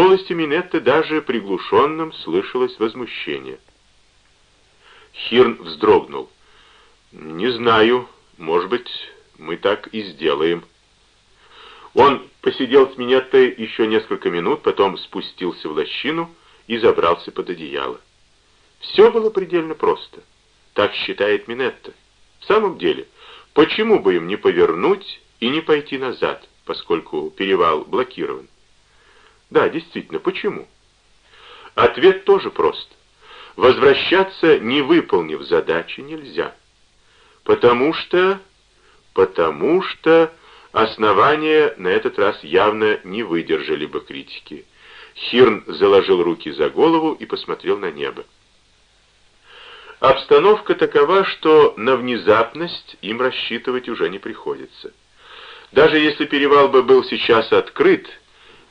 голосе Минетта даже приглушенном слышалось возмущение. Хирн вздрогнул. «Не знаю, может быть, мы так и сделаем». Он посидел с Минеттой еще несколько минут, потом спустился в лощину и забрался под одеяло. Все было предельно просто. Так считает Минетта. В самом деле, почему бы им не повернуть и не пойти назад, поскольку перевал блокирован? Да, действительно, почему? Ответ тоже прост. Возвращаться, не выполнив задачи, нельзя. Потому что... Потому что основания на этот раз явно не выдержали бы критики. Хирн заложил руки за голову и посмотрел на небо. Обстановка такова, что на внезапность им рассчитывать уже не приходится. Даже если перевал бы был сейчас открыт,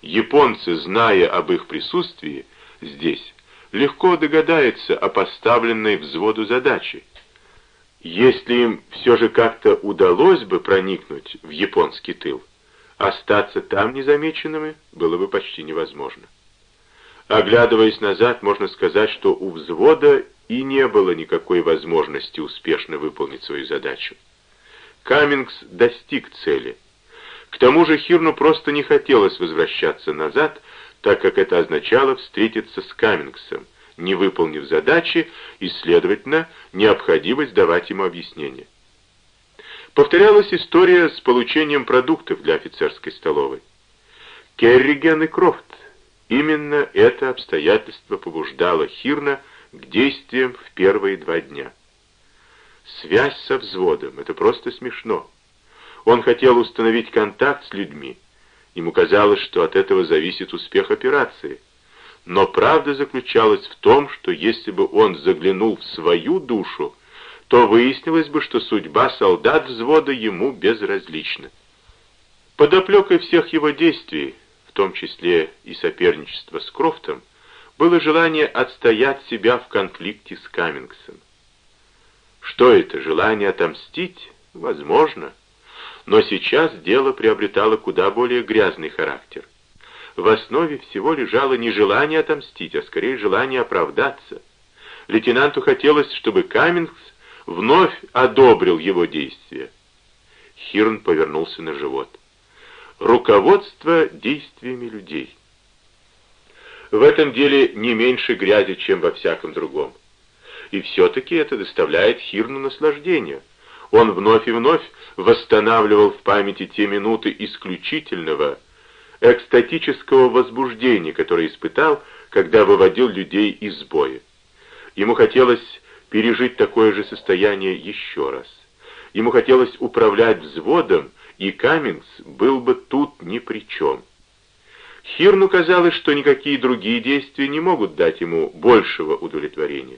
японцы, зная об их присутствии здесь, легко догадаются о поставленной взводу задачи. Если им все же как-то удалось бы проникнуть в японский тыл, остаться там незамеченными было бы почти невозможно. Оглядываясь назад, можно сказать, что у взвода и не было никакой возможности успешно выполнить свою задачу. Каммингс достиг цели. К тому же Хирну просто не хотелось возвращаться назад, так как это означало встретиться с Каммингсом, не выполнив задачи и, следовательно, необходимость давать ему объяснение. Повторялась история с получением продуктов для офицерской столовой. Керриген и Крофт. Именно это обстоятельство побуждало Хирна к действиям в первые два дня. Связь со взводом — это просто смешно. Он хотел установить контакт с людьми. Ему казалось, что от этого зависит успех операции. Но правда заключалась в том, что если бы он заглянул в свою душу, то выяснилось бы, что судьба солдат взвода ему безразлична. Подоплекой всех его действий, в том числе и соперничества с Крофтом, было желание отстоять себя в конфликте с Каммингсом. Что это, желание отомстить? Возможно. Но сейчас дело приобретало куда более грязный характер. В основе всего лежало не желание отомстить, а скорее желание оправдаться. Лейтенанту хотелось, чтобы Каммингс вновь одобрил его действия. Хирн повернулся на живот. Руководство действиями людей в этом деле не меньше грязи, чем во всяком другом. И все-таки это доставляет Хирну наслаждение. Он вновь и вновь восстанавливал в памяти те минуты исключительного, экстатического возбуждения, которое испытал, когда выводил людей из боя. Ему хотелось пережить такое же состояние еще раз. Ему хотелось управлять взводом, и Каммингс был бы тут ни при чем. Хирну казалось, что никакие другие действия не могут дать ему большего удовлетворения.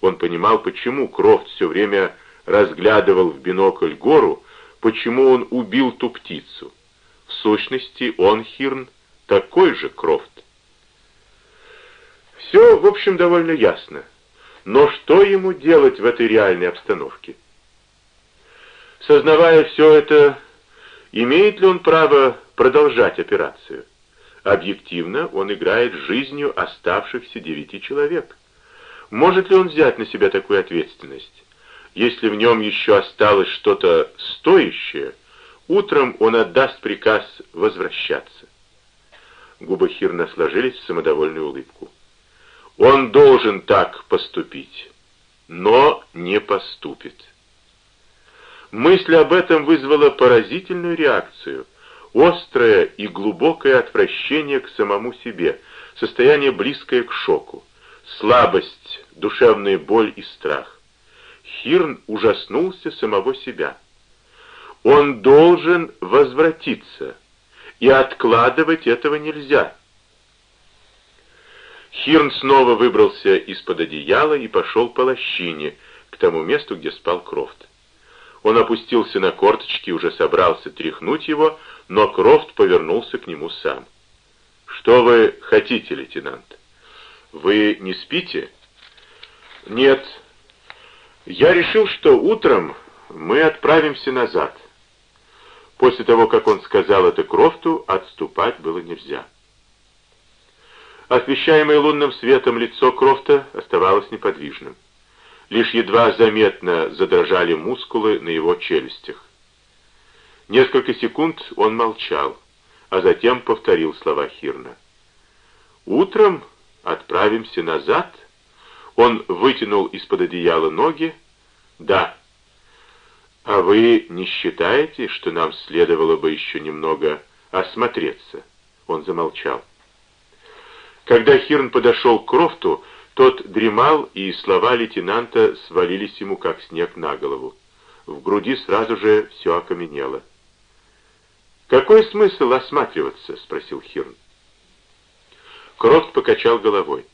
Он понимал, почему Крофт все время разглядывал в бинокль гору, почему он убил ту птицу. В сущности, он, Хирн, такой же Крофт. Все, в общем, довольно ясно. Но что ему делать в этой реальной обстановке? Сознавая все это, имеет ли он право продолжать операцию? Объективно он играет жизнью оставшихся девяти человек. Может ли он взять на себя такую ответственность? Если в нем еще осталось что-то стоящее, утром он отдаст приказ возвращаться. Губы Хирна сложились в самодовольную улыбку. Он должен так поступить, но не поступит. Мысль об этом вызвала поразительную реакцию — острое и глубокое отвращение к самому себе, состояние близкое к шоку, слабость, душевная боль и страх. Хирн ужаснулся самого себя. Он должен возвратиться, и откладывать этого нельзя. Хирн снова выбрался из-под одеяла и пошел по лощине, к тому месту, где спал Крофт. Он опустился на корточки, уже собрался тряхнуть его, но Крофт повернулся к нему сам. «Что вы хотите, лейтенант? Вы не спите?» «Нет. Я решил, что утром мы отправимся назад». После того, как он сказал это Крофту, отступать было нельзя. Освещаемое лунным светом лицо Крофта оставалось неподвижным. Лишь едва заметно задрожали мускулы на его челюстях. Несколько секунд он молчал, а затем повторил слова Хирна. «Утром отправимся назад?» Он вытянул из-под одеяла ноги. «Да». «А вы не считаете, что нам следовало бы еще немного осмотреться?» Он замолчал. Когда Хирн подошел к Крофту, тот дремал, и слова лейтенанта свалились ему, как снег на голову. В груди сразу же все окаменело. «Какой смысл осматриваться?» — спросил Хирн. Крофт покачал головой.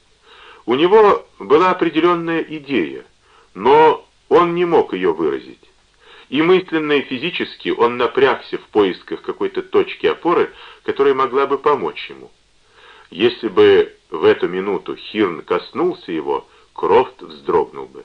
У него была определенная идея, но он не мог ее выразить. И мысленно, и физически он напрягся в поисках какой-то точки опоры, которая могла бы помочь ему. Если бы в эту минуту Хирн коснулся его, Крофт вздрогнул бы.